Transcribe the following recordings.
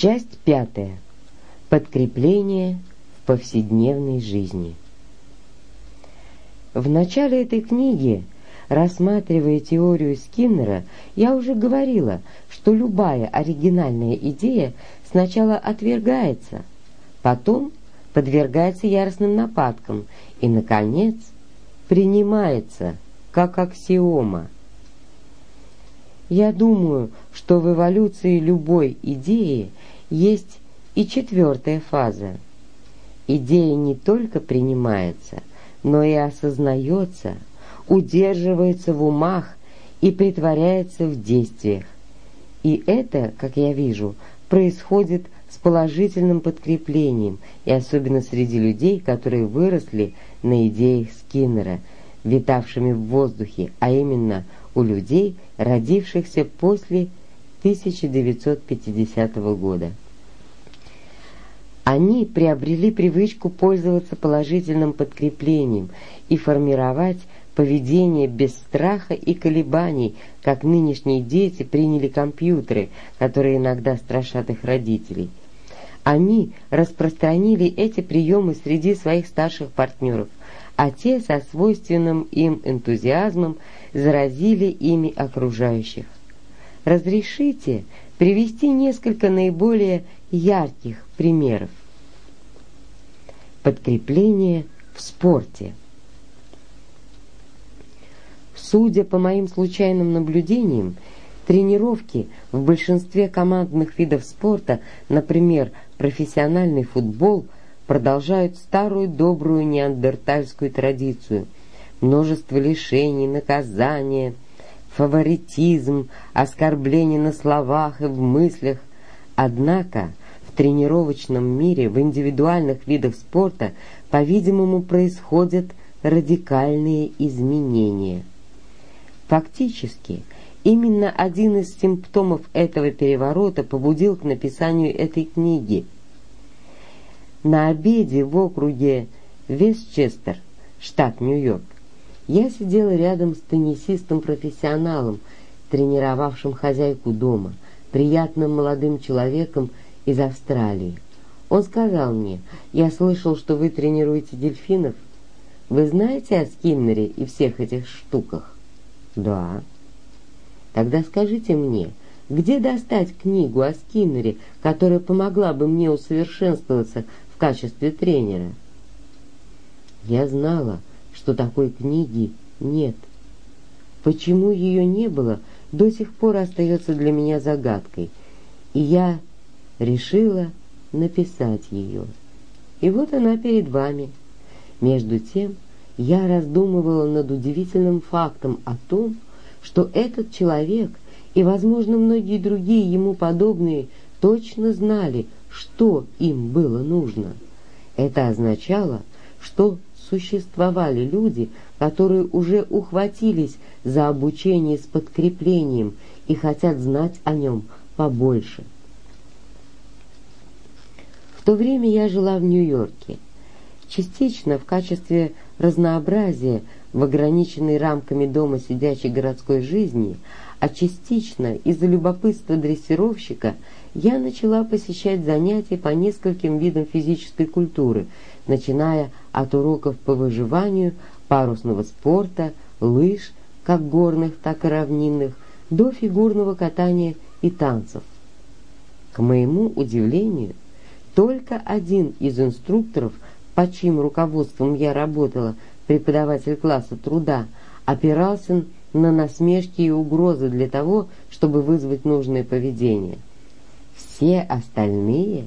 Часть пятая. Подкрепление в повседневной жизни. В начале этой книги, рассматривая теорию Скиннера, я уже говорила, что любая оригинальная идея сначала отвергается, потом подвергается яростным нападкам и, наконец, принимается как аксиома. Я думаю, что в эволюции любой идеи есть и четвертая фаза. Идея не только принимается, но и осознается, удерживается в умах и притворяется в действиях. И это, как я вижу, происходит с положительным подкреплением, и особенно среди людей, которые выросли на идеях Скиннера, витавшими в воздухе, а именно у людей, родившихся после 1950 года. Они приобрели привычку пользоваться положительным подкреплением и формировать поведение без страха и колебаний, как нынешние дети приняли компьютеры, которые иногда страшат их родителей. Они распространили эти приемы среди своих старших партнеров, а те со свойственным им энтузиазмом заразили ими окружающих. Разрешите привести несколько наиболее ярких примеров. Подкрепление в спорте. Судя по моим случайным наблюдениям, тренировки в большинстве командных видов спорта, например, профессиональный футбол, продолжают старую добрую неандертальскую традицию. Множество лишений, наказания, фаворитизм, оскорбления на словах и в мыслях. Однако в тренировочном мире, в индивидуальных видах спорта, по-видимому, происходят радикальные изменения. Фактически, именно один из симптомов этого переворота побудил к написанию этой книги. На обеде в округе Вестчестер, штат Нью-Йорк, я сидела рядом с теннисистом-профессионалом, тренировавшим хозяйку дома, приятным молодым человеком из Австралии. Он сказал мне, я слышал, что вы тренируете дельфинов. Вы знаете о Скиннере и всех этих штуках? Да. Тогда скажите мне, где достать книгу о Скиннере, которая помогла бы мне усовершенствоваться качестве тренера? Я знала, что такой книги нет. Почему ее не было, до сих пор остается для меня загадкой, и я решила написать ее. И вот она перед вами. Между тем, я раздумывала над удивительным фактом о том, что этот человек и, возможно, многие другие ему подобные точно знали, что им было нужно. Это означало, что существовали люди, которые уже ухватились за обучение с подкреплением и хотят знать о нем побольше. В то время я жила в Нью-Йорке, частично в качестве разнообразия в ограниченной рамками дома сидячей городской жизни, а частично из-за любопытства дрессировщика я начала посещать занятия по нескольким видам физической культуры, начиная от уроков по выживанию, парусного спорта, лыж, как горных, так и равнинных, до фигурного катания и танцев. К моему удивлению, только один из инструкторов, по чьим руководством я работала, преподаватель класса труда, опирался на насмешки и угрозы для того, чтобы вызвать нужное поведение. Все остальные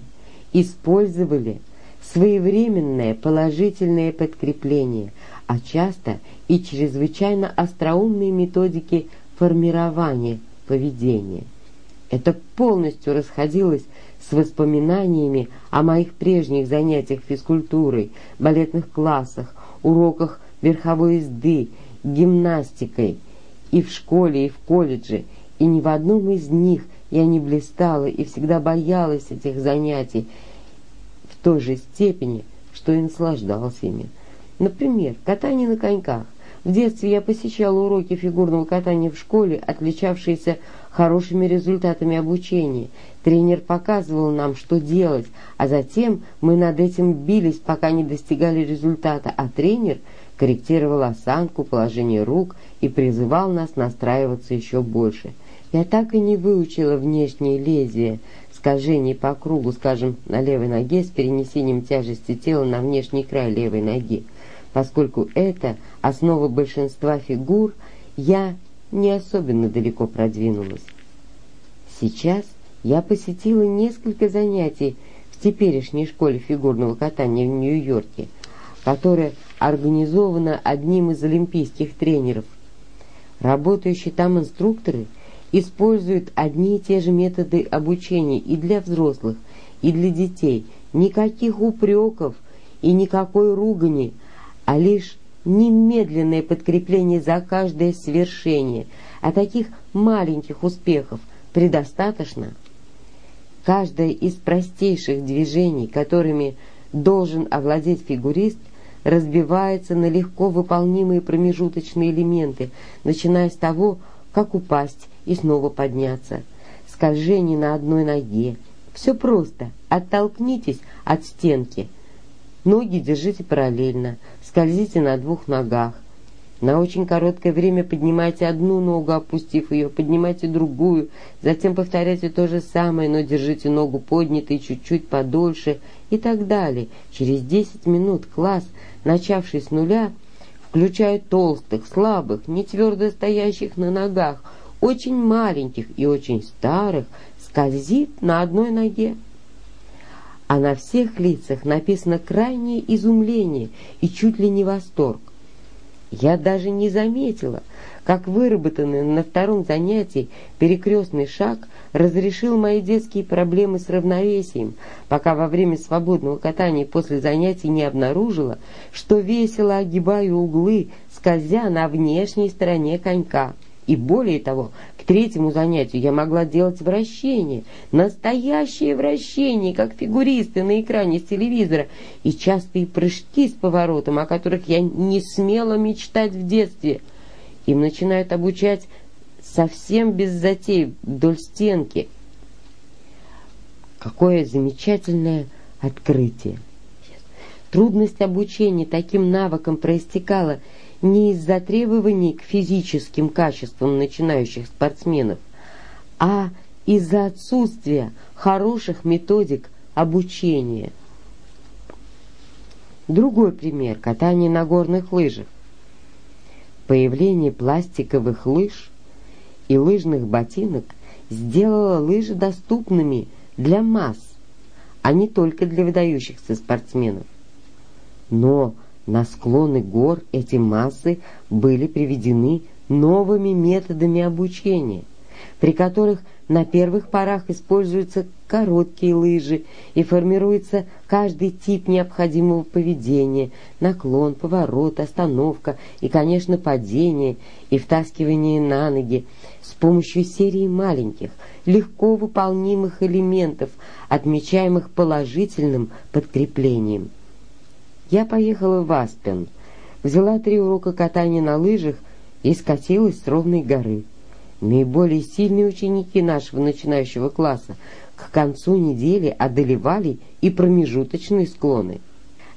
использовали своевременное положительное подкрепление, а часто и чрезвычайно остроумные методики формирования поведения. Это полностью расходилось с воспоминаниями о моих прежних занятиях физкультурой, балетных классах, уроках верховой езды, гимнастикой и в школе, и в колледже, и ни в одном из них я не блистала и всегда боялась этих занятий в той же степени, что и наслаждалась ими. Например, катание на коньках. В детстве я посещала уроки фигурного катания в школе, отличавшиеся хорошими результатами обучения. Тренер показывал нам, что делать, а затем мы над этим бились, пока не достигали результата, а тренер корректировал осанку, положение рук и призывал нас настраиваться еще больше. Я так и не выучила внешнее лезвие, скольжение по кругу, скажем, на левой ноге с перенесением тяжести тела на внешний край левой ноги. Поскольку это основа большинства фигур, я не особенно далеко продвинулась. Сейчас я посетила несколько занятий в теперешней школе фигурного катания в Нью-Йорке, которая организована одним из олимпийских тренеров. Работающие там инструкторы используют одни и те же методы обучения и для взрослых, и для детей. Никаких упреков и никакой ругани, а лишь немедленное подкрепление за каждое свершение, а таких маленьких успехов предостаточно. Каждое из простейших движений, которыми должен овладеть фигурист, разбивается на легко выполнимые промежуточные элементы, начиная с того, как упасть и снова подняться, скольжение на одной ноге. Все просто. Оттолкнитесь от стенки. Ноги держите параллельно, скользите на двух ногах. На очень короткое время поднимайте одну ногу, опустив ее, поднимайте другую, затем повторяйте то же самое, но держите ногу поднятой чуть-чуть подольше и так далее. Через 10 минут класс, начавший с нуля, включая толстых, слабых, не твердо стоящих на ногах, очень маленьких и очень старых, скользит на одной ноге а на всех лицах написано крайнее изумление и чуть ли не восторг. Я даже не заметила, как выработанный на втором занятии перекрестный шаг разрешил мои детские проблемы с равновесием, пока во время свободного катания после занятий не обнаружила, что весело огибаю углы, скользя на внешней стороне конька. И более того, к третьему занятию я могла делать вращение, настоящее вращение, как фигуристы на экране с телевизора, и частые прыжки с поворотом, о которых я не смела мечтать в детстве. Им начинают обучать совсем без затей вдоль стенки. Какое замечательное открытие! Трудность обучения таким навыкам проистекала не из-за требований к физическим качествам начинающих спортсменов, а из-за отсутствия хороших методик обучения. Другой пример – катание на горных лыжах. Появление пластиковых лыж и лыжных ботинок сделало лыжи доступными для масс, а не только для выдающихся спортсменов. Но на склоны гор эти массы были приведены новыми методами обучения, при которых на первых порах используются короткие лыжи и формируется каждый тип необходимого поведения, наклон, поворот, остановка и, конечно, падение и втаскивание на ноги с помощью серии маленьких, легко выполнимых элементов, отмечаемых положительным подкреплением. Я поехала в Аспен, взяла три урока катания на лыжах и скатилась с ровной горы. Наиболее сильные ученики нашего начинающего класса к концу недели одолевали и промежуточные склоны.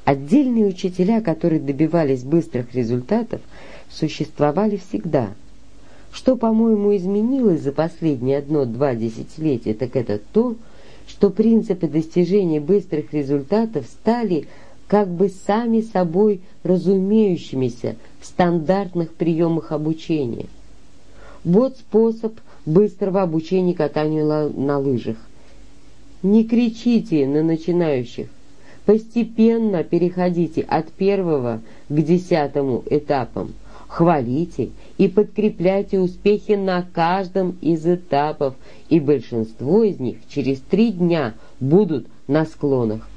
Отдельные учителя, которые добивались быстрых результатов, существовали всегда. Что, по-моему, изменилось за последние одно-два десятилетия, так это то, что принципы достижения быстрых результатов стали как бы сами собой разумеющимися в стандартных приемах обучения. Вот способ быстрого обучения катанию на лыжах. Не кричите на начинающих, постепенно переходите от первого к десятому этапам, хвалите и подкрепляйте успехи на каждом из этапов, и большинство из них через три дня будут на склонах.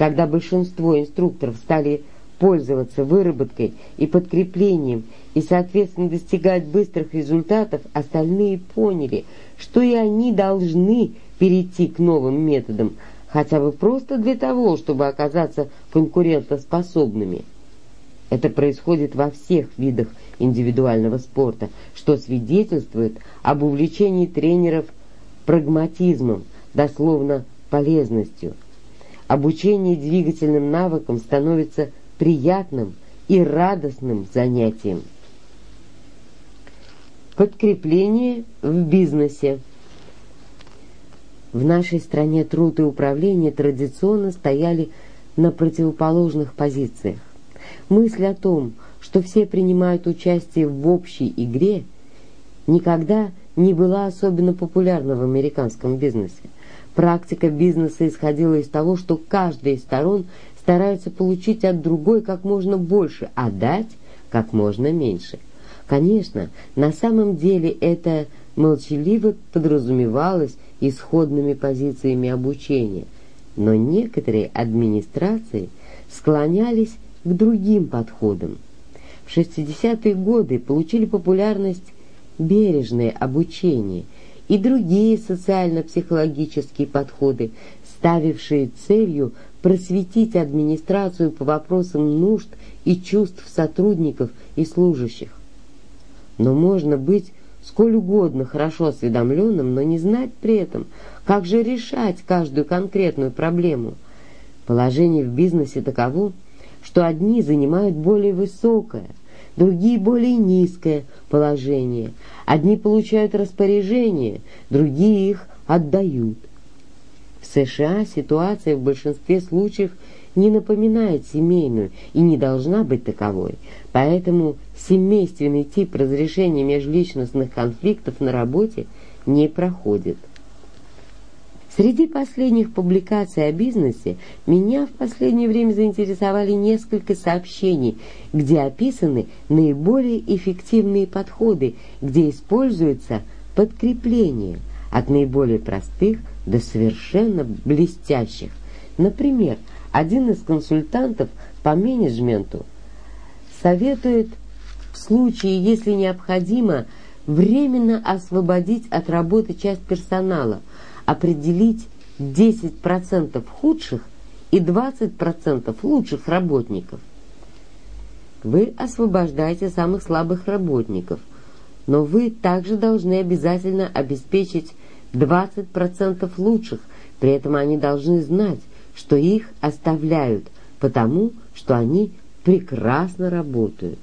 Когда большинство инструкторов стали пользоваться выработкой и подкреплением и, соответственно, достигать быстрых результатов, остальные поняли, что и они должны перейти к новым методам, хотя бы просто для того, чтобы оказаться конкурентоспособными. Это происходит во всех видах индивидуального спорта, что свидетельствует об увлечении тренеров прагматизмом, дословно полезностью. Обучение двигательным навыкам становится приятным и радостным занятием. Подкрепление в бизнесе. В нашей стране труд и управление традиционно стояли на противоположных позициях. Мысль о том, что все принимают участие в общей игре, никогда не была особенно популярна в американском бизнесе. Практика бизнеса исходила из того, что каждая из сторон старается получить от другой как можно больше, а дать как можно меньше. Конечно, на самом деле это молчаливо подразумевалось исходными позициями обучения, но некоторые администрации склонялись к другим подходам. В 60-е годы получили популярность бережное обучение и другие социально-психологические подходы, ставившие целью просветить администрацию по вопросам нужд и чувств сотрудников и служащих. Но можно быть сколь угодно хорошо осведомленным, но не знать при этом, как же решать каждую конкретную проблему. Положение в бизнесе таково, что одни занимают более высокое, другие более низкое положение. Одни получают распоряжение, другие их отдают. В США ситуация в большинстве случаев не напоминает семейную и не должна быть таковой, поэтому семейственный тип разрешения межличностных конфликтов на работе не проходит. Среди последних публикаций о бизнесе меня в последнее время заинтересовали несколько сообщений, где описаны наиболее эффективные подходы, где используется подкрепление от наиболее простых до совершенно блестящих. Например, один из консультантов по менеджменту советует в случае, если необходимо, временно освободить от работы часть персонала – определить 10% худших и 20% лучших работников. Вы освобождаете самых слабых работников, но вы также должны обязательно обеспечить 20% лучших, при этом они должны знать, что их оставляют, потому что они прекрасно работают.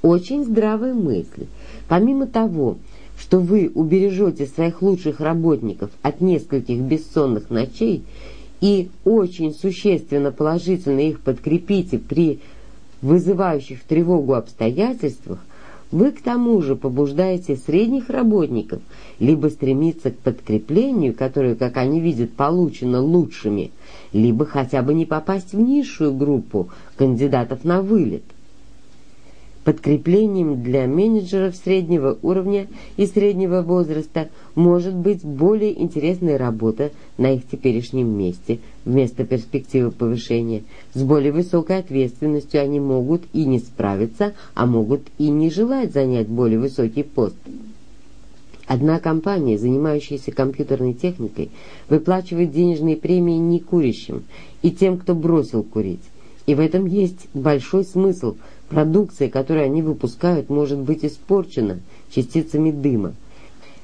Очень здравая мысль. Помимо того, что вы убережете своих лучших работников от нескольких бессонных ночей и очень существенно положительно их подкрепите при вызывающих тревогу обстоятельствах, вы к тому же побуждаете средних работников либо стремиться к подкреплению, которое, как они видят, получено лучшими, либо хотя бы не попасть в низшую группу кандидатов на вылет. Подкреплением для менеджеров среднего уровня и среднего возраста может быть более интересная работа на их теперешнем месте вместо перспективы повышения. С более высокой ответственностью они могут и не справиться, а могут и не желать занять более высокий пост. Одна компания, занимающаяся компьютерной техникой, выплачивает денежные премии не курящим и тем, кто бросил курить. И в этом есть большой смысл – Продукция, которую они выпускают, может быть испорчена частицами дыма.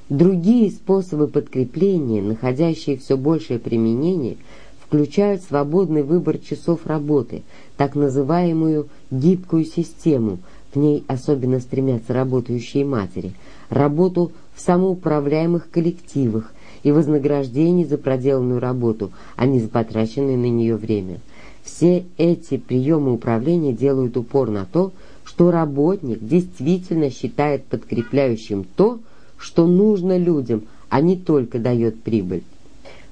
Другие способы подкрепления, находящие все большее применение, включают свободный выбор часов работы, так называемую гибкую систему, в ней особенно стремятся работающие матери, работу в самоуправляемых коллективах и вознаграждение за проделанную работу, а не за потраченное на нее время – все эти приемы управления делают упор на то, что работник действительно считает подкрепляющим то, что нужно людям, а не только дает прибыль.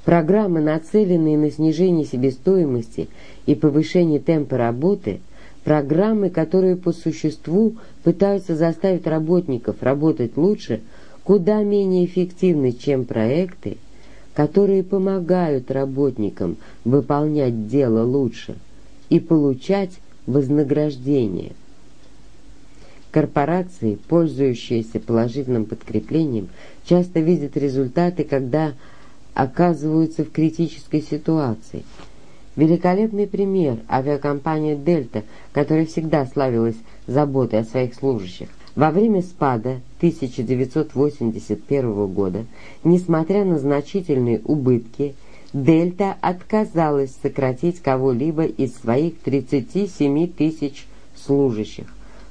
Программы, нацеленные на снижение себестоимости и повышение темпа работы, программы, которые по существу пытаются заставить работников работать лучше, куда менее эффективны, чем проекты, которые помогают работникам выполнять дело лучше и получать вознаграждение. Корпорации, пользующиеся положительным подкреплением, часто видят результаты, когда оказываются в критической ситуации. Великолепный пример – авиакомпания «Дельта», которая всегда славилась заботой о своих служащих. Во время спада 1981 года, несмотря на значительные убытки, «Дельта» отказалась сократить кого-либо из своих 37 тысяч служащих.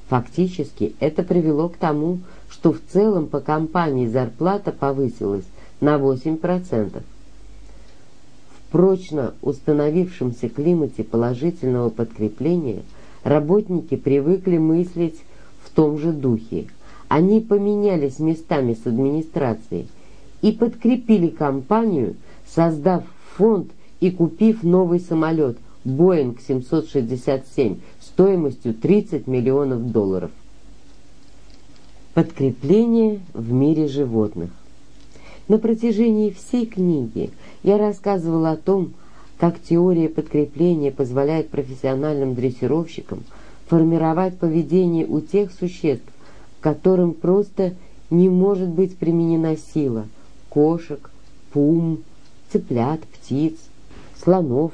Фактически это привело к тому, что в целом по компании зарплата повысилась на 8%. В прочно установившемся климате положительного подкрепления работники привыкли мыслить в том же духе. Они поменялись местами с администрацией и подкрепили компанию, создав фонд и купив новый самолет Boeing 767 стоимостью 30 миллионов долларов. Подкрепление в мире животных. На протяжении всей книги я рассказывала о том, как теория подкрепления позволяет профессиональным дрессировщикам формировать поведение у тех существ, которым просто не может быть применена сила – кошек, пум, цыплят, птиц, слонов.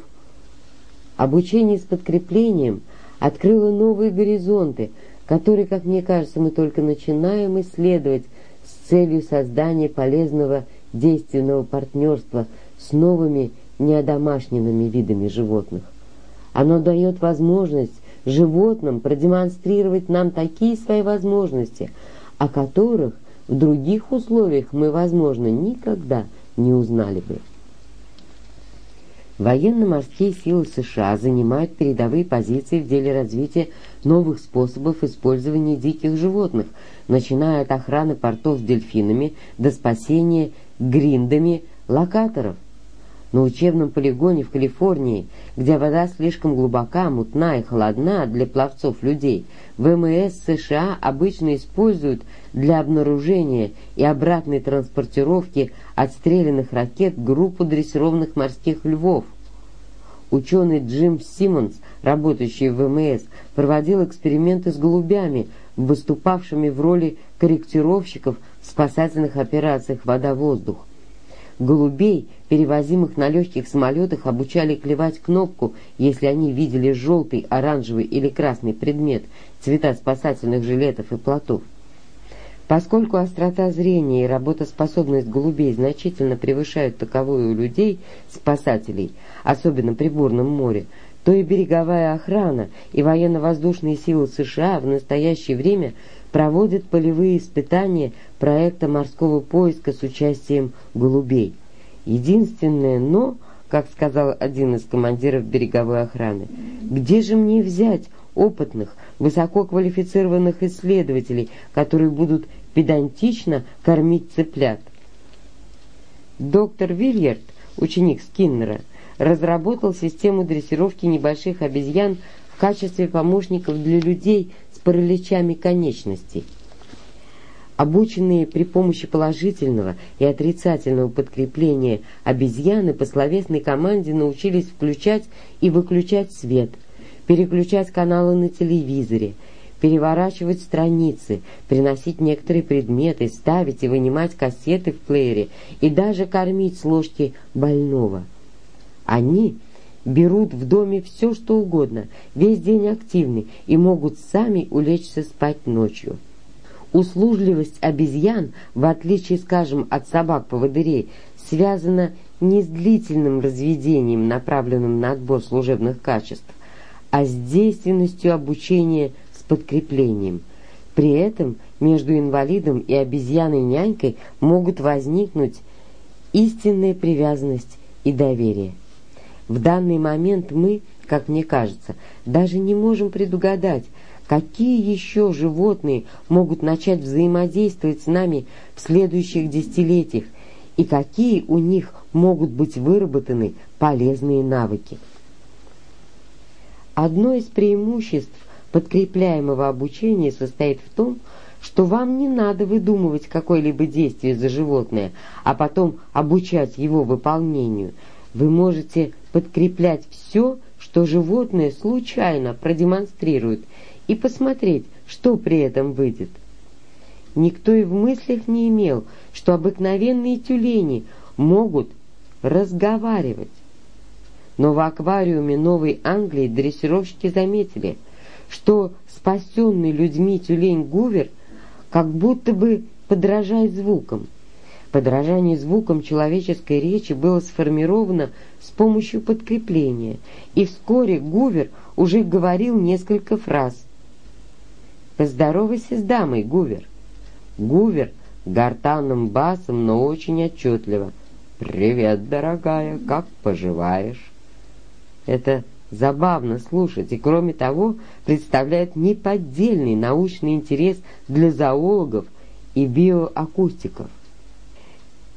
Обучение с подкреплением открыло новые горизонты – который, как мне кажется, мы только начинаем исследовать с целью создания полезного действенного партнерства с новыми неодомашненными видами животных. Оно дает возможность животным продемонстрировать нам такие свои возможности, о которых в других условиях мы, возможно, никогда не узнали бы. Военно-морские силы США занимают передовые позиции в деле развития новых способов использования диких животных, начиная от охраны портов дельфинами до спасения гриндами локаторов. На учебном полигоне в Калифорнии, где вода слишком глубока, мутна и холодна для пловцов людей, ВМС США обычно используют для обнаружения и обратной транспортировки отстрелянных ракет группу дрессированных морских львов. Ученый Джим Симмонс, работающий в ВМС, проводил эксперименты с голубями, выступавшими в роли корректировщиков в спасательных операциях «Вода-воздух». Голубей, перевозимых на легких самолетах, обучали клевать кнопку, если они видели желтый, оранжевый или красный предмет, цвета спасательных жилетов и плотов. Поскольку острота зрения и работоспособность голубей значительно превышают таковую у людей, спасателей, особенно при бурном море, то и береговая охрана и военно-воздушные силы США в настоящее время проводят полевые испытания проекта морского поиска с участием голубей. Единственное «но», как сказал один из командиров береговой охраны, «где же мне взять опытных, высококвалифицированных исследователей, которые будут педантично кормить цыплят?» Доктор Вильярд, ученик Скиннера, разработал систему дрессировки небольших обезьян в качестве помощников для людей с параличами конечностей. Обученные при помощи положительного и отрицательного подкрепления обезьяны по словесной команде научились включать и выключать свет, переключать каналы на телевизоре, переворачивать страницы, приносить некоторые предметы, ставить и вынимать кассеты в плеере и даже кормить с ложки больного – они берут в доме все, что угодно, весь день активны и могут сами улечься спать ночью. Услужливость обезьян, в отличие, скажем, от собак-поводырей, связана не с длительным разведением, направленным на отбор служебных качеств, а с действенностью обучения с подкреплением. При этом между инвалидом и обезьяной-нянькой могут возникнуть истинная привязанность и доверие. В данный момент мы, как мне кажется, даже не можем предугадать, какие еще животные могут начать взаимодействовать с нами в следующих десятилетиях и какие у них могут быть выработаны полезные навыки. Одно из преимуществ подкрепляемого обучения состоит в том, что вам не надо выдумывать какое-либо действие за животное, а потом обучать его выполнению. Вы можете подкреплять все, что животное случайно продемонстрирует, и посмотреть, что при этом выйдет. Никто и в мыслях не имел, что обыкновенные тюлени могут разговаривать. но в аквариуме Новой Англии дрессировщики заметили, что спасенный людьми тюлень Гувер как будто бы подражает звукам. Подражание звукам человеческой речи было сформировано с помощью подкрепления, и вскоре Гувер уже говорил несколько фраз. «Поздоровайся с дамой, Гувер!» Гувер гортанным басом, но очень отчетливо. «Привет, дорогая, как поживаешь?» Это забавно слушать и, кроме того, представляет неподдельный научный интерес для зоологов и биоакустиков.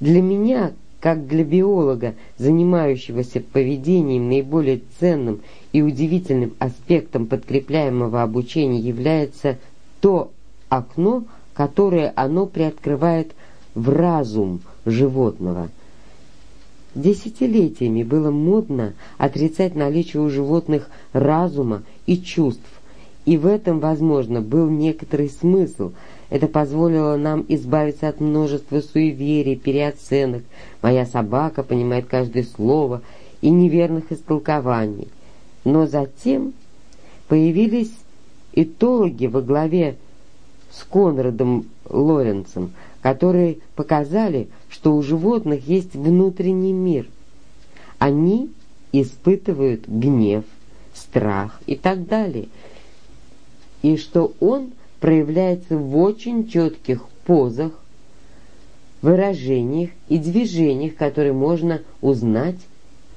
Для меня, как для биолога, занимающегося поведением, наиболее ценным и удивительным аспектом подкрепляемого обучения является то окно, которое оно приоткрывает в разум животного – Десятилетиями было модно отрицать наличие у животных разума и чувств, и в этом, возможно, был некоторый смысл. Это позволило нам избавиться от множества суеверий, переоценок. Моя собака понимает каждое слово и неверных истолкований. Но затем появились этологи во главе с Конрадом Лоренцем, которые показали, что у животных есть внутренний мир. Они испытывают гнев, страх и так далее, и что он проявляется в очень четких позах, выражениях и движениях, которые можно узнать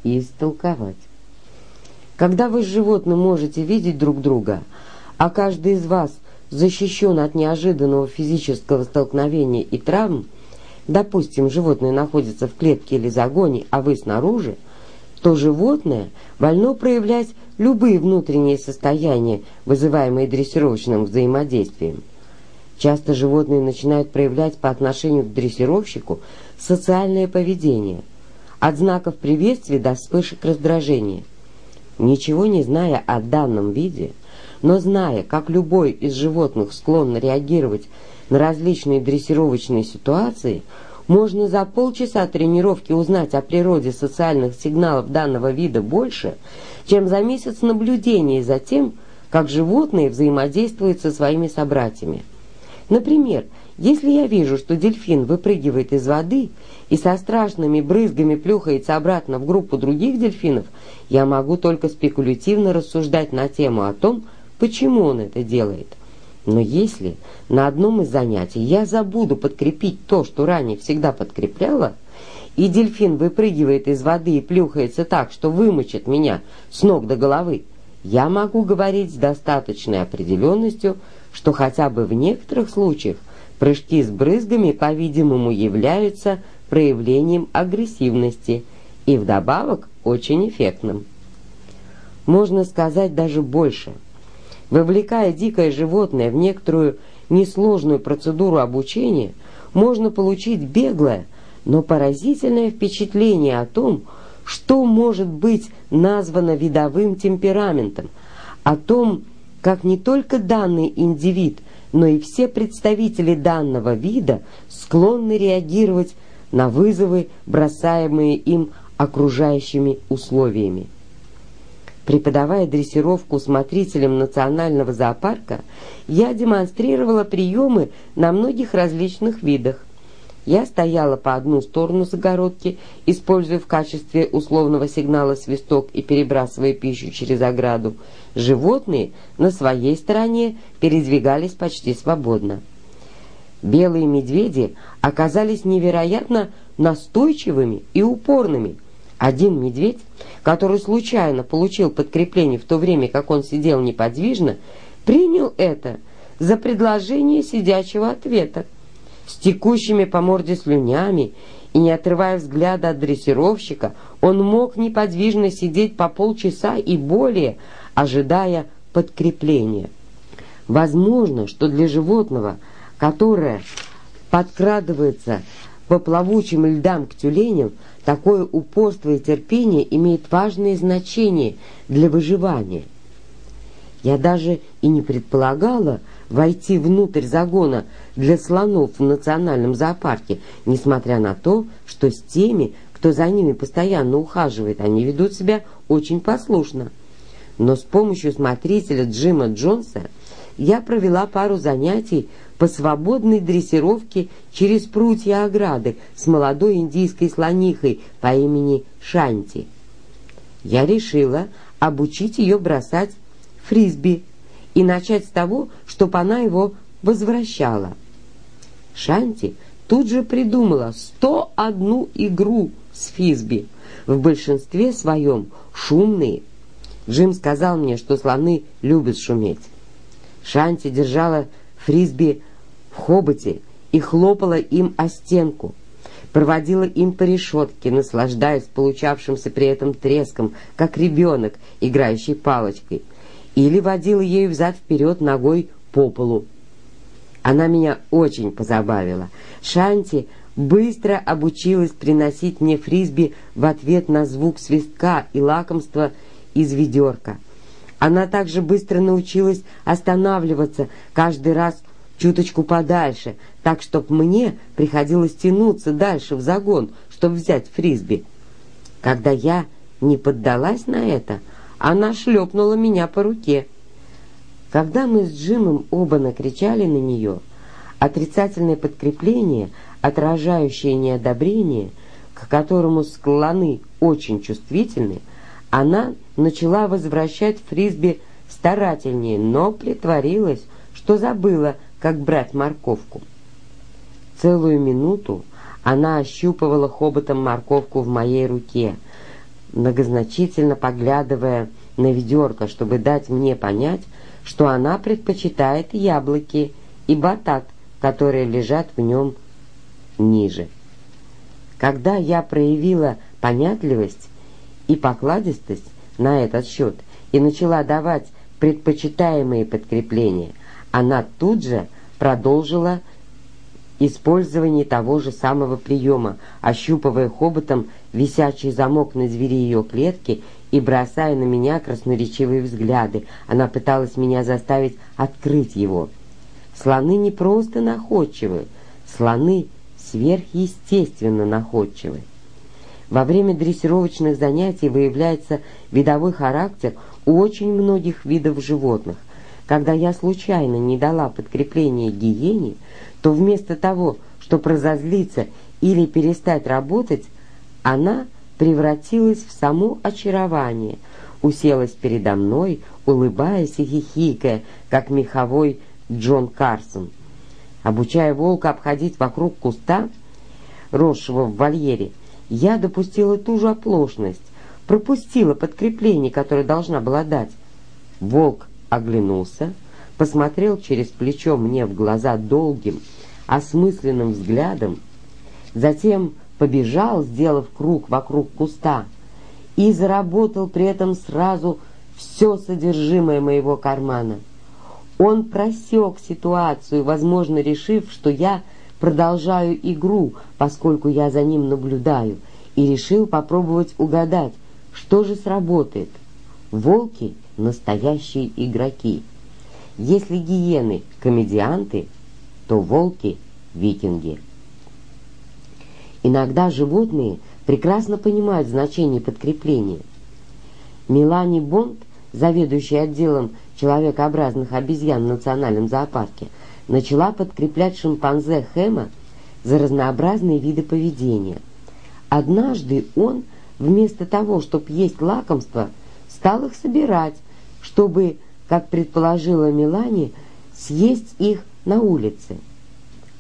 и истолковать. Когда вы с животным можете видеть друг друга, а каждый из вас защищен от неожиданного физического столкновения и травм, допустим, животное находится в клетке или загоне, а вы снаружи, то животное вольно проявлять любые внутренние состояния, вызываемые дрессировочным взаимодействием. Часто животные начинают проявлять по отношению к дрессировщику социальное поведение, от знаков приветствия до вспышек раздражения. Ничего не зная о данном виде – но зная, как любой из животных склонен реагировать на различные дрессировочные ситуации, можно за полчаса тренировки узнать о природе социальных сигналов данного вида больше, чем за месяц наблюдения за тем, как животные взаимодействуют со своими собратьями. Например, если я вижу, что дельфин выпрыгивает из воды и со страшными брызгами плюхается обратно в группу других дельфинов, я могу только спекулятивно рассуждать на тему о том, почему он это делает. Но если на одном из занятий я забуду подкрепить то, что ранее всегда подкрепляла, и дельфин выпрыгивает из воды и плюхается так, что вымочит меня с ног до головы, я могу говорить с достаточной определенностью, что хотя бы в некоторых случаях прыжки с брызгами, по-видимому, являются проявлением агрессивности и вдобавок очень эффектным. Можно сказать даже больше – Вовлекая дикое животное в некоторую несложную процедуру обучения, можно получить беглое, но поразительное впечатление о том, что может быть названо видовым темпераментом, о том, как не только данный индивид, но и все представители данного вида склонны реагировать на вызовы, бросаемые им окружающими условиями. Преподавая дрессировку смотрителям национального зоопарка, я демонстрировала приемы на многих различных видах. Я стояла по одну сторону загородки, используя в качестве условного сигнала свисток и перебрасывая пищу через ограду. Животные на своей стороне передвигались почти свободно. Белые медведи оказались невероятно настойчивыми и упорными – один медведь, который случайно получил подкрепление в то время, как он сидел неподвижно, принял это за предложение сидячего ответа. С текущими по морде слюнями и не отрывая взгляда от дрессировщика, он мог неподвижно сидеть по полчаса и более, ожидая подкрепления. Возможно, что для животного, которое подкрадывается по плавучим льдам к тюленям, Такое упорство и терпение имеет важное значение для выживания. Я даже и не предполагала войти внутрь загона для слонов в национальном зоопарке, несмотря на то, что с теми, кто за ними постоянно ухаживает, они ведут себя очень послушно. Но с помощью смотрителя Джима Джонса я провела пару занятий по свободной дрессировке через прутья ограды с молодой индийской слонихой по имени Шанти. Я решила обучить ее бросать фрисби и начать с того, чтобы она его возвращала. Шанти тут же придумала 101 игру с фрисби, в большинстве своем шумные. Джим сказал мне, что слоны любят шуметь. Шанти держала фрисби в хоботе и хлопала им о стенку, проводила им по решетке, наслаждаясь получавшимся при этом треском, как ребенок, играющий палочкой, или водила ею взад-вперед ногой по полу. Она меня очень позабавила. Шанти быстро обучилась приносить мне фрисби в ответ на звук свистка и лакомства из ведерка. Она также быстро научилась останавливаться каждый раз чуточку подальше, так, чтоб мне приходилось тянуться дальше в загон, чтобы взять фрисби. Когда я не поддалась на это, она шлепнула меня по руке. Когда мы с Джимом оба накричали на нее, отрицательное подкрепление, отражающее неодобрение, к которому склоны очень чувствительны, она начала возвращать фрисби старательнее, но притворилась, что забыла, как брать морковку. Целую минуту она ощупывала хоботом морковку в моей руке — многозначительно поглядывая на ведерко, чтобы дать мне понять, что она предпочитает яблоки и батат, которые лежат в нем ниже. Когда я проявила понятливость и покладистость на этот счет и начала давать предпочитаемые подкрепления, она тут же продолжила использование того же самого приема, ощупывая хоботом висячий замок на двери ее клетки и бросая на меня красноречивые взгляды. Она пыталась меня заставить открыть его. Слоны не просто находчивы, слоны сверхъестественно находчивы. Во время дрессировочных занятий выявляется видовой характер у очень многих видов животных. Когда я случайно не дала подкрепление гиене, то вместо того, чтобы разозлиться или перестать работать, она превратилась в само очарование, уселась передо мной, улыбаясь и хихикая, как меховой Джон Карсон. Обучая волка обходить вокруг куста, росшего в вольере, я допустила ту же оплошность, пропустила подкрепление, которое должна была дать. Волк оглянулся, посмотрел через плечо мне в глаза долгим, осмысленным взглядом, затем побежал, сделав круг вокруг куста, и заработал при этом сразу все содержимое моего кармана. Он просек ситуацию, возможно, решив, что я продолжаю игру, поскольку я за ним наблюдаю, и решил попробовать угадать, что же сработает. Волки — настоящие игроки. Если гиены — комедианты, то волки — викинги. Иногда животные прекрасно понимают значение подкрепления. Мелани Бонд, заведующая отделом человекообразных обезьян в национальном зоопарке, начала подкреплять шимпанзе Хэма за разнообразные виды поведения. Однажды он, вместо того, чтобы есть лакомство, стал их собирать, чтобы, как предположила Мелани, съесть их на улице.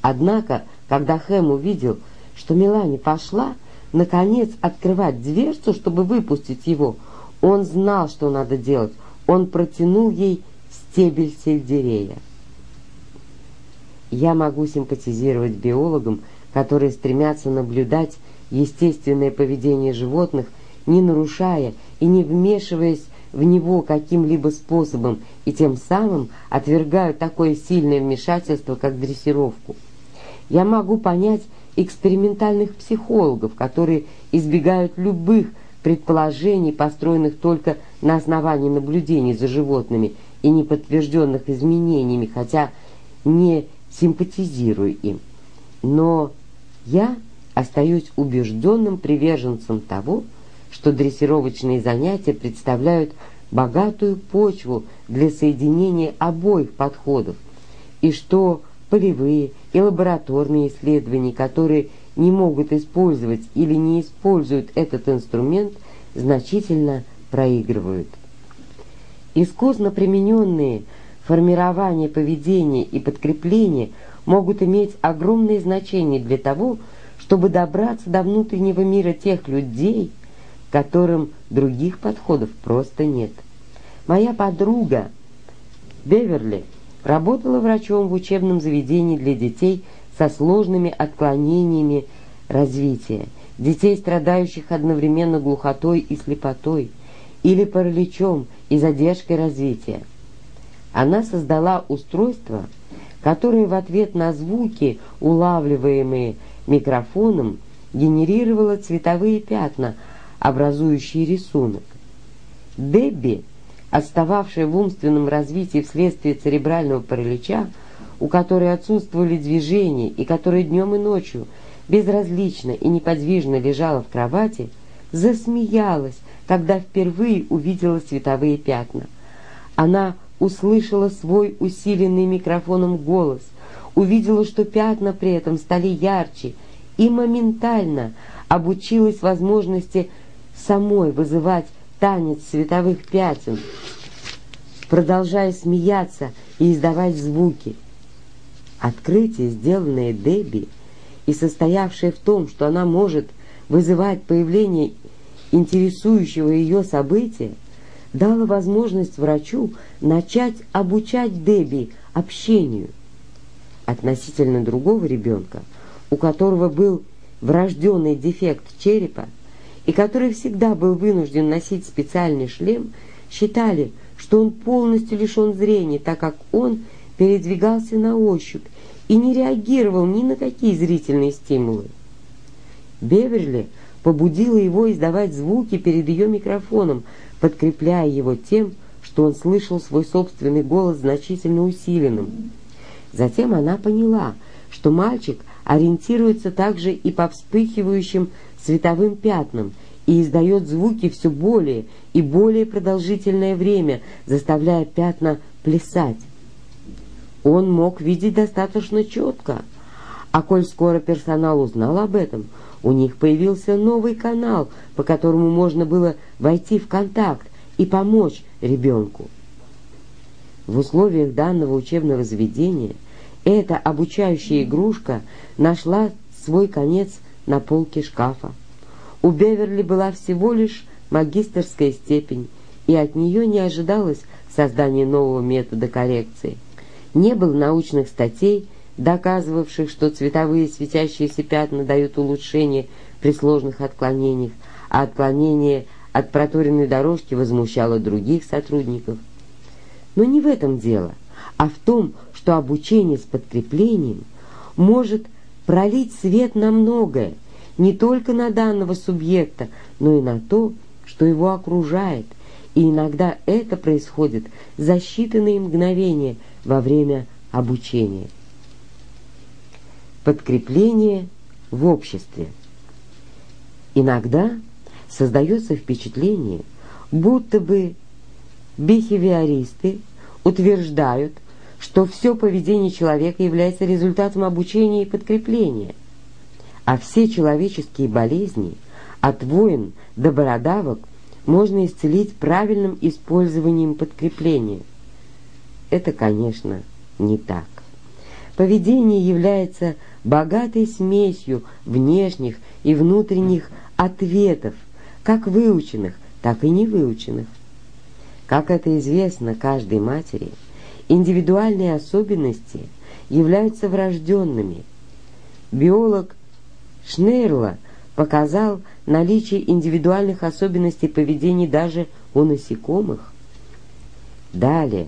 Однако, когда Хэм увидел, что Мелани пошла, наконец, открывать дверцу, чтобы выпустить его, он знал, что надо делать. Он протянул ей стебель сельдерея. Я могу симпатизировать биологам, которые стремятся наблюдать естественное поведение животных, не нарушая и не вмешиваясь в него каким-либо способом, и тем самым отвергают такое сильное вмешательство, как дрессировку. Я могу понять экспериментальных психологов, которые избегают любых предположений, построенных только на основании наблюдений за животными и не подтвержденных изменениями, хотя не симпатизирую им. Но я остаюсь убежденным приверженцем того, что дрессировочные занятия представляют богатую почву для соединения обоих подходов, и что полевые и лабораторные исследования, которые не могут использовать или не используют этот инструмент, значительно проигрывают. Искусно примененные формирование поведения и подкрепление могут иметь огромное значение для того, чтобы добраться до внутреннего мира тех людей, которым других подходов просто нет. Моя подруга Беверли работала врачом в учебном заведении для детей со сложными отклонениями развития, детей, страдающих одновременно глухотой и слепотой, или параличом и задержкой развития. Она создала устройство, которое в ответ на звуки, улавливаемые микрофоном, генерировало цветовые пятна, образующие рисунок. Дебби, отстававшая в умственном развитии вследствие церебрального паралича, у которой отсутствовали движения и которая днем и ночью безразлично и неподвижно лежала в кровати, засмеялась, когда впервые увидела световые пятна. Она услышала свой усиленный микрофоном голос, увидела, что пятна при этом стали ярче, и моментально обучилась возможности самой вызывать танец световых пятен, продолжая смеяться и издавать звуки. Открытие, сделанное Дебби, и состоявшее в том, что она может вызывать появление интересующего ее события, дало возможность врачу начать обучать Дебби общению. Относительно другого ребенка, у которого был врожденный дефект черепа, и который всегда был вынужден носить специальный шлем, считали, что он полностью лишен зрения, так как он передвигался на ощупь и не реагировал ни на какие зрительные стимулы. Беверли побудила его издавать звуки перед ее микрофоном, подкрепляя его тем, что он слышал свой собственный голос значительно усиленным. Затем она поняла, что мальчик ориентируется также и по вспыхивающим световым пятнам и издает звуки все более и более продолжительное время, заставляя пятна плясать. Он мог видеть достаточно четко, а коль скоро персонал узнал об этом – у них появился новый канал, по которому можно было войти в контакт и помочь ребенку. В условиях данного учебного заведения эта обучающая игрушка нашла свой конец на полке шкафа. У Беверли была всего лишь магистерская степень, и от нее не ожидалось создания нового метода коррекции. Не было научных статей, доказывавших, что цветовые светящиеся пятна дают улучшение при сложных отклонениях, а отклонение от проторенной дорожки возмущало других сотрудников. Но не в этом дело, а в том, что обучение с подкреплением может пролить свет на многое, не только на данного субъекта, но и на то, что его окружает, и иногда это происходит за считанные мгновения во время обучения. Подкрепление в обществе. Иногда создается впечатление, будто бы бихевиористы утверждают, что все поведение человека является результатом обучения и подкрепления, а все человеческие болезни, от войн до бородавок, можно исцелить правильным использованием подкрепления. Это, конечно, не так. Поведение является богатой смесью внешних и внутренних ответов, как выученных, так и невыученных. Как это известно каждой матери, индивидуальные особенности являются врожденными. Биолог Шнейрла показал наличие индивидуальных особенностей поведения даже у насекомых. Далее,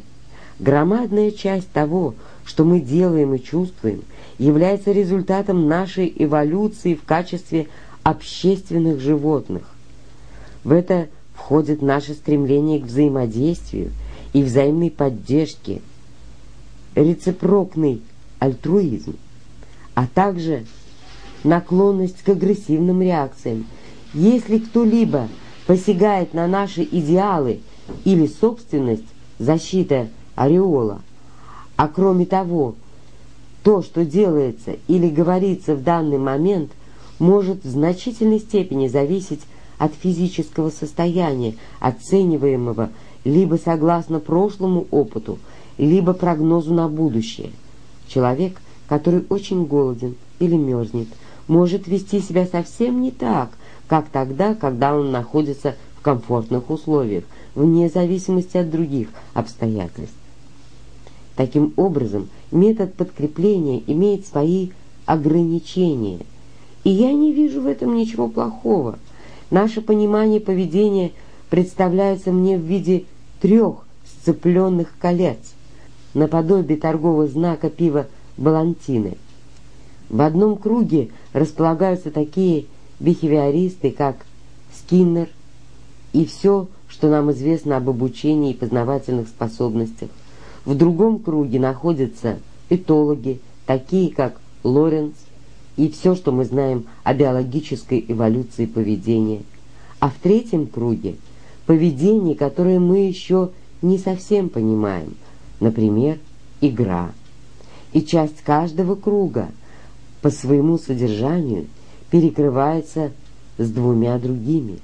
громадная часть того, что мы делаем и чувствуем, является результатом нашей эволюции в качестве общественных животных. В это входит наше стремление к взаимодействию и взаимной поддержке, рецепрокный альтруизм, а также наклонность к агрессивным реакциям. Если кто-либо посягает на наши идеалы или собственность, защита ореола. А кроме того, то, что делается или говорится в данный момент, может в значительной степени зависеть от физического состояния, оцениваемого либо согласно прошлому опыту, либо прогнозу на будущее. Человек, который очень голоден или мерзнет, может вести себя совсем не так, как тогда, когда он находится в комфортных условиях, вне зависимости от других обстоятельств. Таким образом, метод подкрепления имеет свои ограничения, и я не вижу в этом ничего плохого. Наше понимание поведения представляется мне в виде трех сцепленных колец, наподобие торгового знака пива «Балантины». В одном круге располагаются такие бихевиористы, как Скиннер и все, что нам известно об обучении и познавательных способностях. В другом круге находятся этологи, такие как Лоренц, и все, что мы знаем о биологической эволюции поведения. А в третьем круге – поведение, которое мы еще не совсем понимаем, например, игра. И часть каждого круга по своему содержанию перекрывается с двумя другими.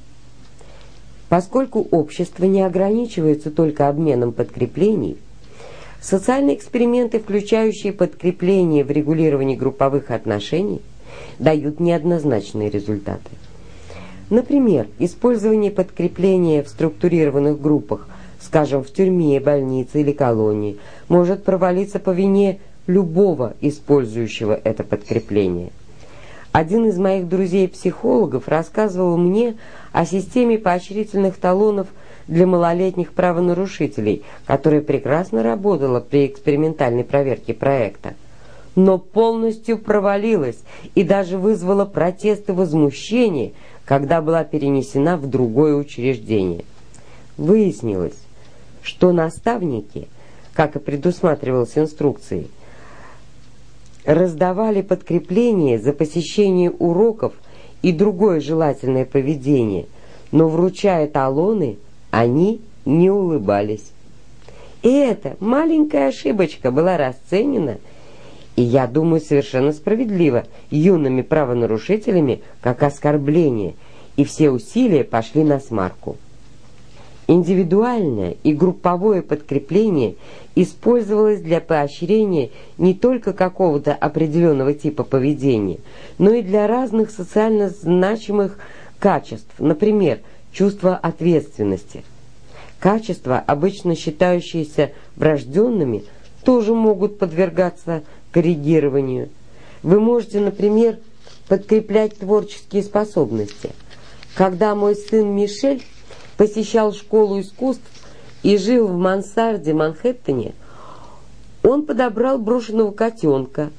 Поскольку общество не ограничивается только обменом подкреплений, социальные эксперименты, включающие подкрепление в регулировании групповых отношений, дают неоднозначные результаты. Например, использование подкрепления в структурированных группах, скажем, в тюрьме, больнице или колонии, может провалиться по вине любого использующего это подкрепление. Один из моих друзей-психологов рассказывал мне о системе поощрительных талонов для малолетних правонарушителей, которая прекрасно работала при экспериментальной проверке проекта, но полностью провалилась и даже вызвала протест и возмущение, когда была перенесена в другое учреждение. Выяснилось, что наставники, как и предусматривалось инструкцией, раздавали подкрепление за посещение уроков и другое желательное поведение, но вручая талоны, они не улыбались. И эта маленькая ошибочка была расценена, и я думаю совершенно справедливо, юными правонарушителями как оскорбление, и все усилия пошли на смарку. Индивидуальное и групповое подкрепление использовалось для поощрения не только какого-то определенного типа поведения, но и для разных социально значимых качеств, например, чувства ответственности. Качества, обычно считающиеся врожденными, тоже могут подвергаться коррегированию. Вы можете, например, подкреплять творческие способности. Когда мой сын Мишель посещал школу искусств и жил в мансарде Манхэттене, он подобрал брошенного котенка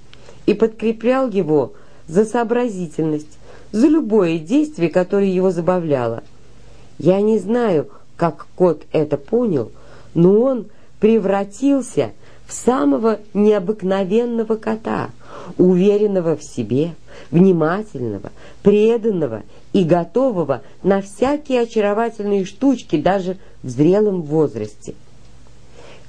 и подкреплял его за сообразительность, за любое действие, которое его забавляло. Я не знаю, как кот это понял, но он превратился в самого необыкновенного кота, уверенного в себе, внимательного, преданного и готового на всякие очаровательные штучки даже в зрелом возрасте.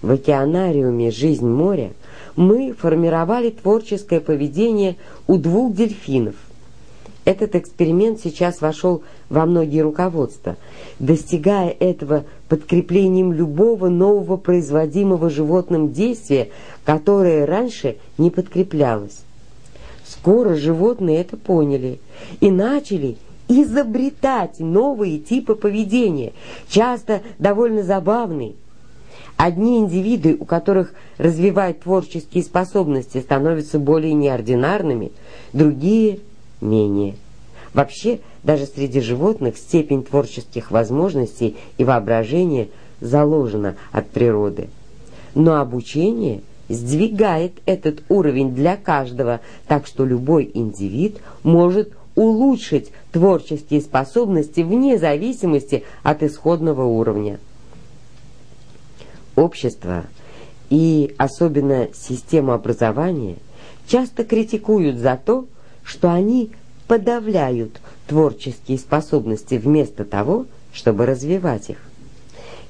В океанариуме «Жизнь моря» мы формировали творческое поведение у двух дельфинов. Этот эксперимент сейчас вошел во многие руководства, достигая этого подкреплением любого нового производимого животным действия, которое раньше не подкреплялось. Скоро животные это поняли и начали изобретать новые типы поведения, часто довольно забавные. Одни индивиды, у которых развивают творческие способности, становятся более неординарными, другие – менее. Вообще, даже среди животных степень творческих возможностей и воображения заложена от природы. Но обучение сдвигает этот уровень для каждого, так что любой индивид может улучшить творческие способности вне зависимости от исходного уровня. Общество и особенно систему образования часто критикуют за то, они подавляют творческие способности вместо того, чтобы развивать их.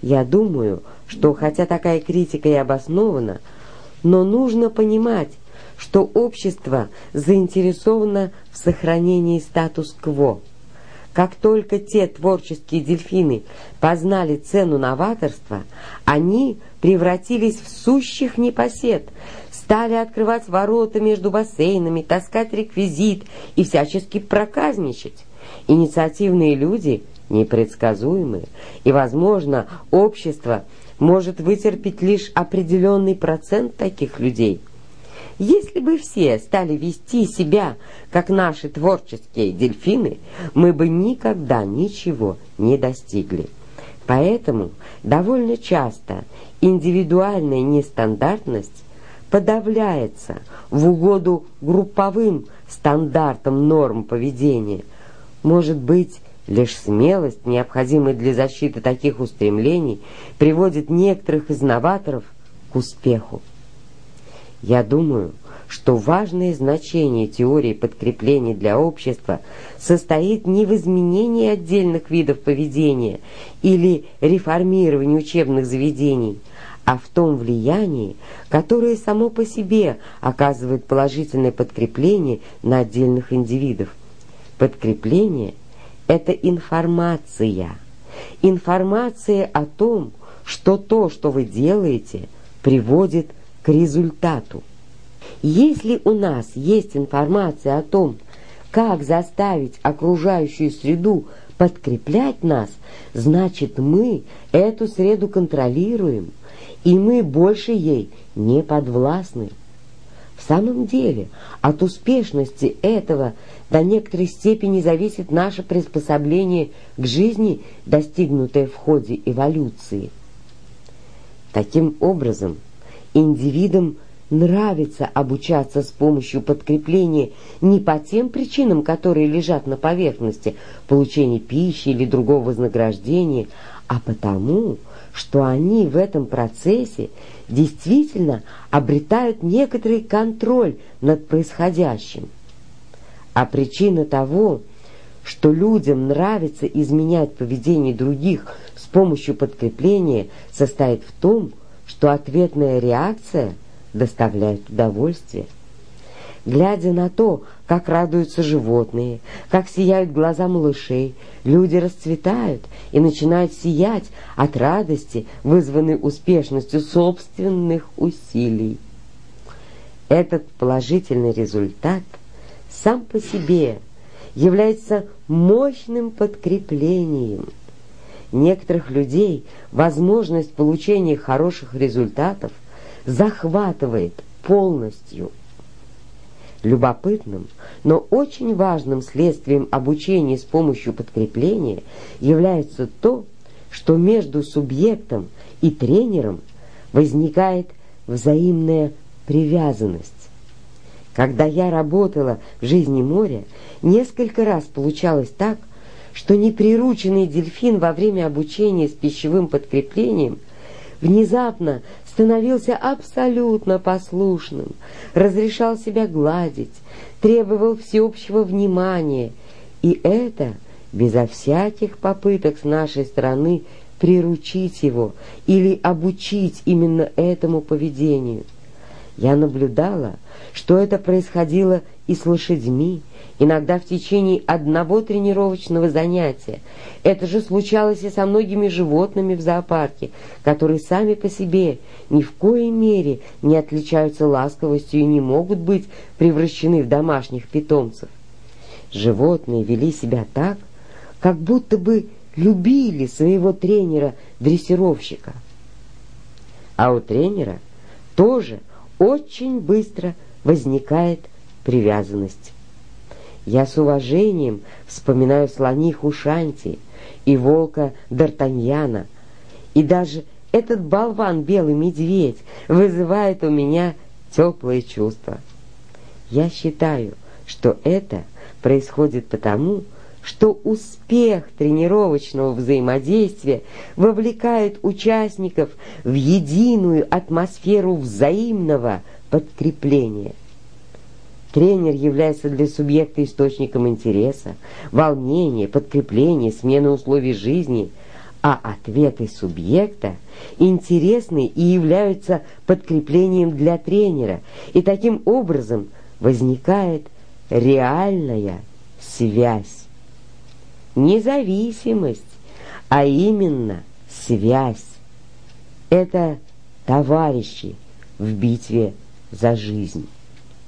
Я думаю, что хотя такая критика и обоснована, но нужно понимать, что общество заинтересовано в сохранении статус-кво. Как только те творческие дельфины познали цену новаторства, они превратились в сущих непосед, стали открывать ворота между бассейнами, таскать реквизит и всячески проказничать. Инициативные люди непредсказуемые, и, возможно, общество может вытерпеть лишь определенный процент таких людей – если бы все стали вести себя, как наши творческие дельфины, мы бы никогда ничего не достигли. Поэтому довольно часто индивидуальная нестандартность подавляется в угоду групповым стандартам норм поведения. Может быть, лишь смелость, необходимая для защиты таких устремлений, приводит некоторых из новаторов к успеху. Я думаю, что важное значение теории подкреплений для общества состоит не в изменении отдельных видов поведения или реформировании учебных заведений, а в том влиянии, которое само по себе оказывает положительное подкрепление на отдельных индивидов. Подкрепление – это информация. Информация о том, что то, что вы делаете, приводит к результату. Если у нас есть информация о том, как заставить окружающую среду подкреплять нас, значит мы эту среду контролируем, и мы больше ей не подвластны. В самом деле, от успешности этого до некоторой степени зависит наше приспособление к жизни, достигнутое в ходе эволюции. Таким образом, Индивидам нравится обучаться с помощью подкрепления не по тем причинам, которые лежат на поверхности, получения пищи или другого вознаграждения, а потому, что они в этом процессе действительно обретают некоторый контроль над происходящим. А причина того, что людям нравится изменять поведение других с помощью подкрепления, состоит в том, что ответная реакция доставляет удовольствие. Глядя на то, как радуются животные, как сияют глаза малышей, люди расцветают и начинают сиять от радости, вызванной успешностью собственных усилий. Этот положительный результат сам по себе является мощным подкреплением – некоторых людей возможность получения хороших результатов захватывает полностью. Любопытным, но очень важным следствием обучения с помощью подкрепления является то, что между субъектом и тренером возникает взаимная привязанность. Когда я работала в жизни моря, несколько раз получалось так, что неприрученный дельфин во время обучения с пищевым подкреплением внезапно становился абсолютно послушным, разрешал себя гладить, требовал всеобщего внимания, и это безо всяких попыток с нашей стороны приручить его или обучить именно этому поведению. Я наблюдала, что это происходило и с лошадьми, иногда в течение одного тренировочного занятия. Это же случалось и со многими животными в зоопарке, которые сами по себе ни в коей мере не отличаются ласковостью и не могут быть превращены в домашних питомцев. Животные вели себя так, как будто бы любили своего тренера-дрессировщика. А у тренера тоже очень быстро возникает привязанность. Я с уважением вспоминаю слониху Шанти и волка Д'Артаньяна, и даже этот болван белый медведь вызывает у меня теплые чувства. Я считаю, что это происходит потому, что успех тренировочного взаимодействия вовлекает участников в единую атмосферу взаимного подкрепления. Тренер является для субъекта источником интереса, волнения, подкрепления, смены условий жизни, а ответы субъекта интересны и являются подкреплением для тренера, и таким образом возникает реальная связь. Независимость, а именно связь. Это товарищи в битве за жизнь.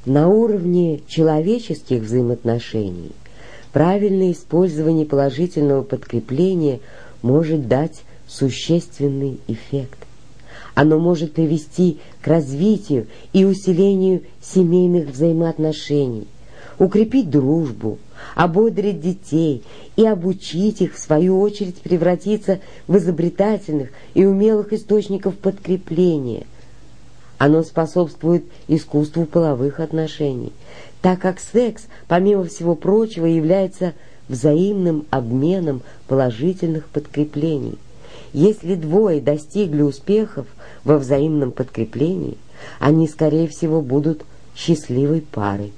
На уровне человеческих взаимоотношений правильное использование положительного подкрепления может дать существенный эффект. Оно может привести к развитию и усилению семейных взаимоотношений, укрепить дружбу, ободрить детей и обучить их, в свою очередь, превратиться в изобретательных и умелых источников подкрепления – оно способствует искусству половых отношений, так как секс, помимо всего прочего, является взаимным обменом положительных подкреплений. Если двое достигли успехов во взаимном подкреплении, они, скорее всего, будут счастливой парой.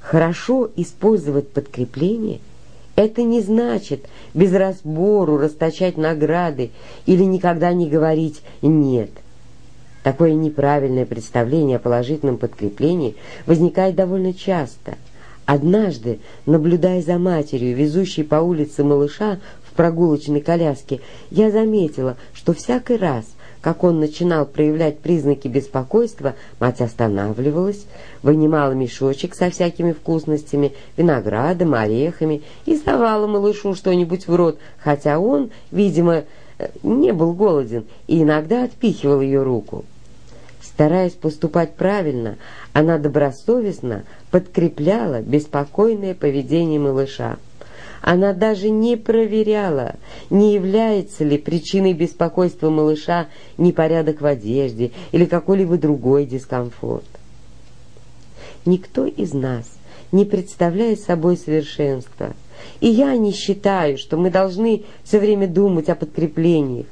Хорошо использовать подкрепление – это не значит без разбору расточать награды или никогда не говорить «нет». Такое неправильное представление о положительном подкреплении возникает довольно часто. Однажды, наблюдая за матерью, везущей по улице малыша в прогулочной коляске, я заметила, что всякий раз, как он начинал проявлять признаки беспокойства, мать останавливалась, вынимала мешочек со всякими вкусностями, виноградом, орехами и совала малышу что-нибудь в рот, хотя он, видимо, не был голоден и иногда отпихивал ее руку. Стараясь поступать правильно, она добросовестно подкрепляла беспокойное поведение малыша. Она даже не проверяла, не является ли причиной беспокойства малыша непорядок в одежде или какой-либо другой дискомфорт. Никто из нас не представляет собой совершенства – и я не считаю, что мы должны все время думать о подкреплениях.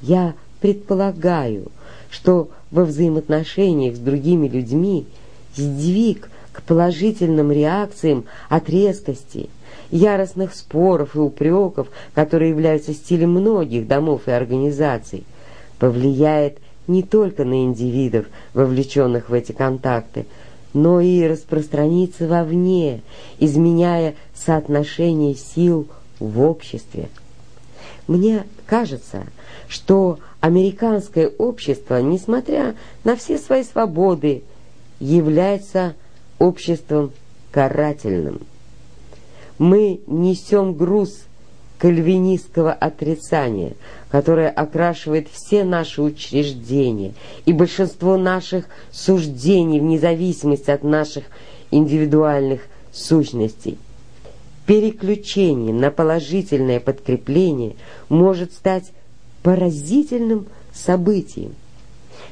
Я предполагаю, что во взаимоотношениях с другими людьми сдвиг к положительным реакциям от резкости, яростных споров и упреков, которые являются стилем многих домов и организаций, повлияет не только на индивидов, вовлеченных в эти контакты, но и распространится вовне, изменяя соотношение сил в обществе. Мне кажется, что американское общество, несмотря на все свои свободы, является обществом карательным. Мы несем груз кальвинистского отрицания, которое окрашивает все наши учреждения и большинство наших суждений вне зависимости от наших индивидуальных сущностей. Переключение на положительное подкрепление может стать поразительным событием.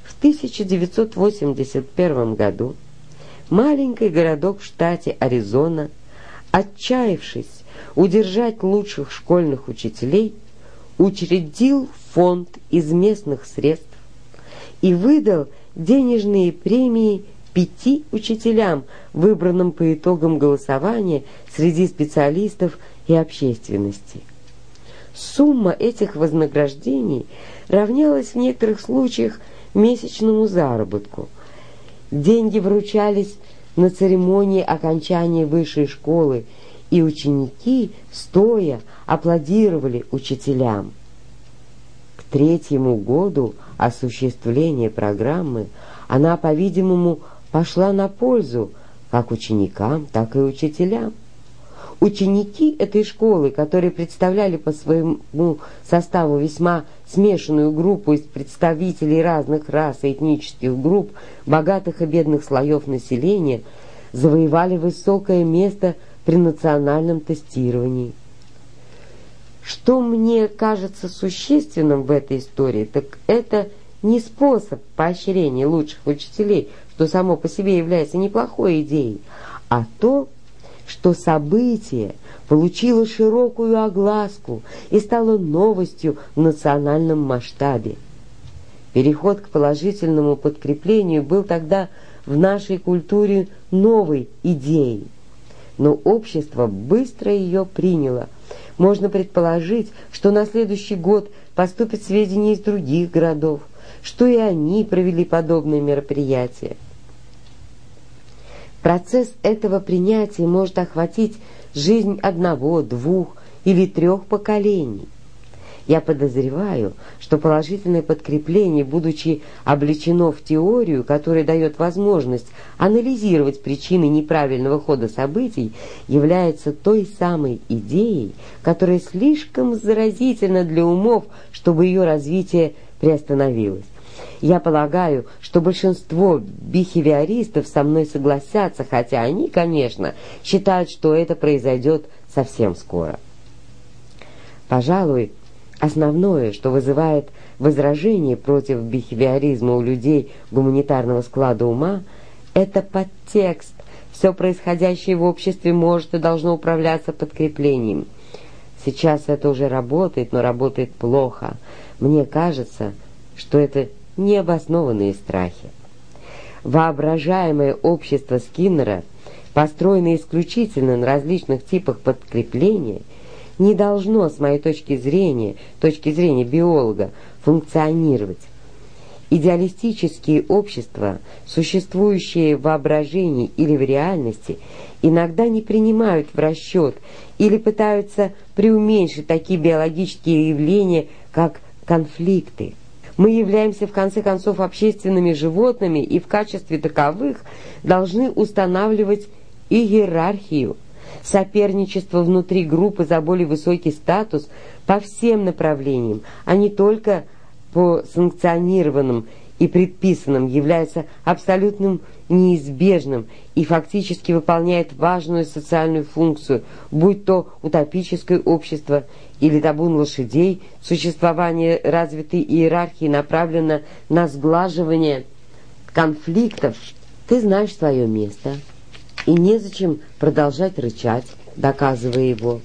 В 1981 году маленький городок в штате Аризона, отчаявшись удержать лучших школьных учителей, учредил фонд из местных средств и выдал денежные премии пяти учителям, выбранным по итогам голосования среди специалистов и общественности. Сумма этих вознаграждений равнялась в некоторых случаях месячному заработку. Деньги вручались на церемонии окончания высшей школы и ученики, стоя, аплодировали учителям. К третьему году осуществления программы она, по-видимому, пошла на пользу как ученикам, так и учителям. Ученики этой школы, которые представляли по своему составу весьма смешанную группу из представителей разных рас и этнических групп, богатых и бедных слоев населения, завоевали высокое место при национальном тестировании. Что мне кажется существенным в этой истории, так это не способ поощрения лучших учителей, что само по себе является неплохой идеей, а то, что событие получило широкую огласку и стало новостью в национальном масштабе. Переход к положительному подкреплению был тогда в нашей культуре новой идеей. Но общество быстро ее приняло. Можно предположить, что на следующий год поступят сведения из других городов, что и они провели подобные мероприятия. Процесс этого принятия может охватить жизнь одного, двух или трех поколений. Я подозреваю, что положительное подкрепление, будучи облечено в теорию, которая дает возможность анализировать причины неправильного хода событий, является той самой идеей, которая слишком заразительна для умов, чтобы ее развитие приостановилось. Я полагаю, что большинство бихевиористов со мной согласятся, хотя они, конечно, считают, что это произойдет совсем скоро. Пожалуй, Основное, что вызывает возражение против бихевиоризма у людей гуманитарного склада ума, это подтекст. Все происходящее в обществе может и должно управляться подкреплением. Сейчас это уже работает, но работает плохо. Мне кажется, что это необоснованные страхи. Воображаемое общество Скиннера, построенное исключительно на различных типах подкрепления – не должно, с моей точки зрения, точки зрения биолога, функционировать. Идеалистические общества, существующие в воображении или в реальности, иногда не принимают в расчет или пытаются преуменьшить такие биологические явления, как конфликты. Мы являемся в конце концов общественными животными и в качестве таковых должны устанавливать иерархию, соперничество внутри группы за более высокий статус по всем направлениям, а не только по санкционированным и предписанным, является абсолютным неизбежным и фактически выполняет важную социальную функцию, будь то утопическое общество или табун лошадей, существование развитой иерархии направлено на сглаживание конфликтов. Ты знаешь свое место и незачем продолжать рычать, доказывая его.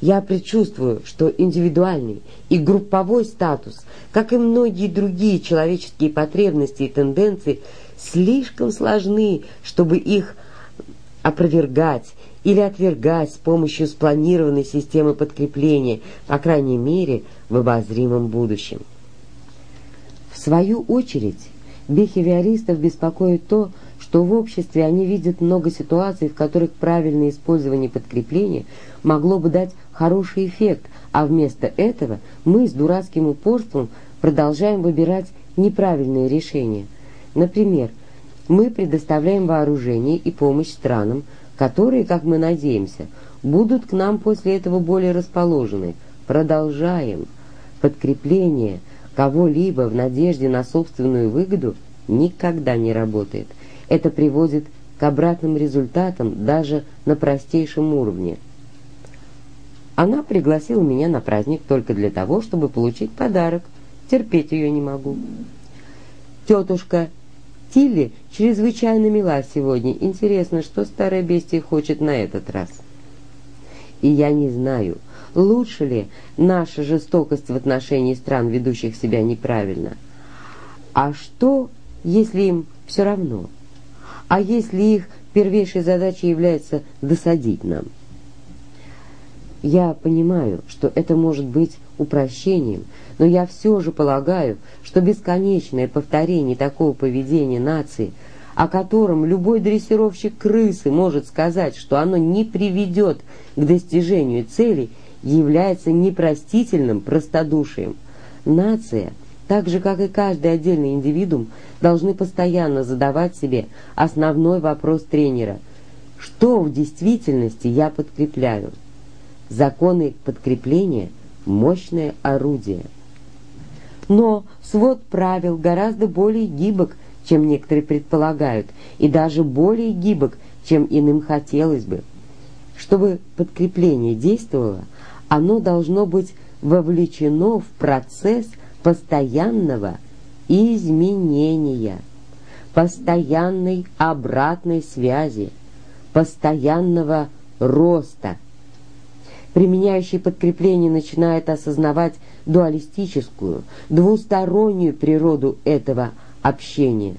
Я предчувствую, что индивидуальный и групповой статус, как и многие другие человеческие потребности и тенденции, слишком сложны, чтобы их опровергать или отвергать с помощью спланированной системы подкрепления, по крайней мере, в обозримом будущем. В свою очередь, бихевиористов беспокоит то, что в обществе они видят много ситуаций, в которых правильное использование подкрепления могло бы дать хороший эффект, а вместо этого мы с дурацким упорством продолжаем выбирать неправильные решения. Например, мы предоставляем вооружение и помощь странам, которые, как мы надеемся, будут к нам после этого более расположены. Продолжаем. Подкрепление кого-либо в надежде на собственную выгоду никогда не работает – это приводит к обратным результатам даже на простейшем уровне. Она пригласила меня на праздник только для того, чтобы получить подарок. Терпеть ее не могу. Тетушка Тилли чрезвычайно мила сегодня. Интересно, что старая бестия хочет на этот раз? И я не знаю, лучше ли наша жестокость в отношении стран, ведущих себя неправильно. А что, если им все равно? А если их первейшей задачей является досадить нам? Я понимаю, что это может быть упрощением, но я все же полагаю, что бесконечное повторение такого поведения нации, о котором любой дрессировщик крысы может сказать, что оно не приведет к достижению цели, является непростительным простодушием. Нация – так же, как и каждый отдельный индивидуум, должны постоянно задавать себе основной вопрос тренера. Что в действительности я подкрепляю? Законы подкрепления – мощное орудие. Но свод правил гораздо более гибок, чем некоторые предполагают, и даже более гибок, чем иным хотелось бы. Чтобы подкрепление действовало, оно должно быть вовлечено в процесс – постоянного изменения, постоянной обратной связи, постоянного роста. Применяющий подкрепление начинает осознавать дуалистическую, двустороннюю природу этого общения.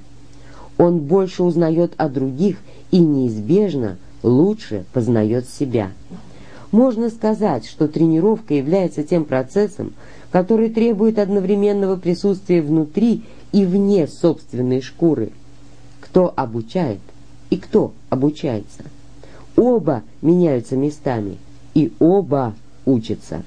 он больше узнает о других и неизбежно лучше познает себя. Можно сказать, что тренировка является тем процессом, который требует одновременного присутствия внутри и вне собственной шкуры. Кто обучает и кто обучается. Оба меняются местами, и оба учатся.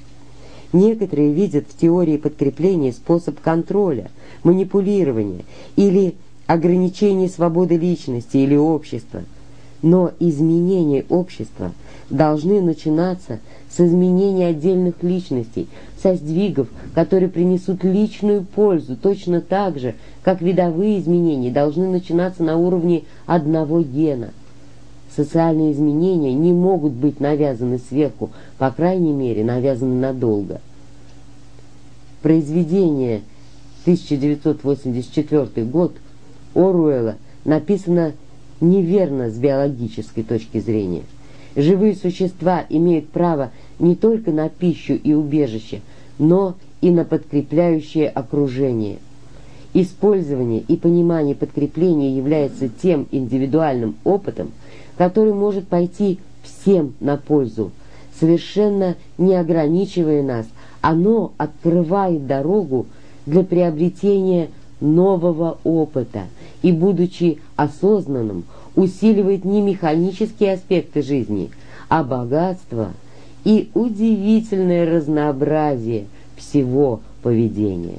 Некоторые видят в теории подкрепления способ контроля, манипулирования или ограничения свободы личности или общества. Но изменения общества должны начинаться с изменения отдельных личностей, со сдвигов, которые принесут личную пользу, точно так же, как видовые изменения должны начинаться на уровне одного гена. Социальные изменения не могут быть навязаны сверху, по крайней мере, навязаны надолго. Произведение 1984 год Оруэлла написано неверно с биологической точки зрения. Живые существа имеют право не только на пищу и убежище, но и на подкрепляющее окружение. Использование и понимание подкрепления является тем индивидуальным опытом, который может пойти всем на пользу, совершенно не ограничивая нас, оно открывает дорогу для приобретения нового опыта и, будучи осознанным, усиливает не механические аспекты жизни, а богатство и удивительное разнообразие всего поведения.